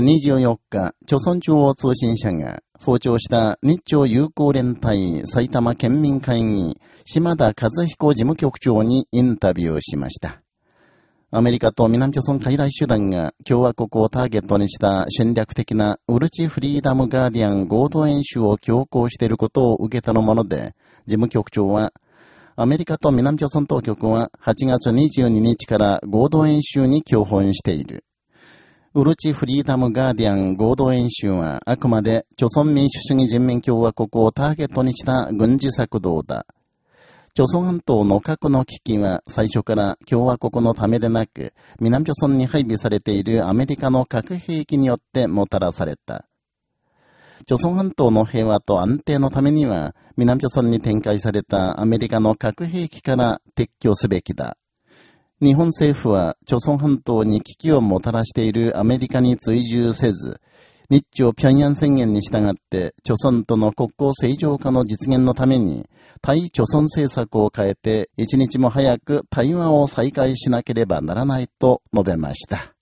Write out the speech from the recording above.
24日、朝鮮中央通信社が、訪朝した日朝友好連帯埼玉県民会議、島田和彦事務局長にインタビューしました。アメリカと南朝鮮海来手段が共和国をターゲットにした戦略的なウルチフリーダムガーディアン合同演習を強行していることを受けたのもので、事務局長は、アメリカと南朝鮮当局は8月22日から合同演習に共本している。ウルチフリーダムガーディアン合同演習はあくまで朝鮮民主主義人民共和国をターゲットにした軍事策動だ。朝鮮半島の核の危機は最初から共和国のためでなく、南朝鮮に配備されているアメリカの核兵器によってもたらされた。朝鮮半島の平和と安定のためには、南朝鮮に展開されたアメリカの核兵器から撤去すべきだ。日本政府は、朝鮮半島に危機をもたらしているアメリカに追従せず、日朝平壌宣言に従って、朝鮮との国交正常化の実現のために、対朝鮮政策を変えて、一日も早く対話を再開しなければならないと述べました。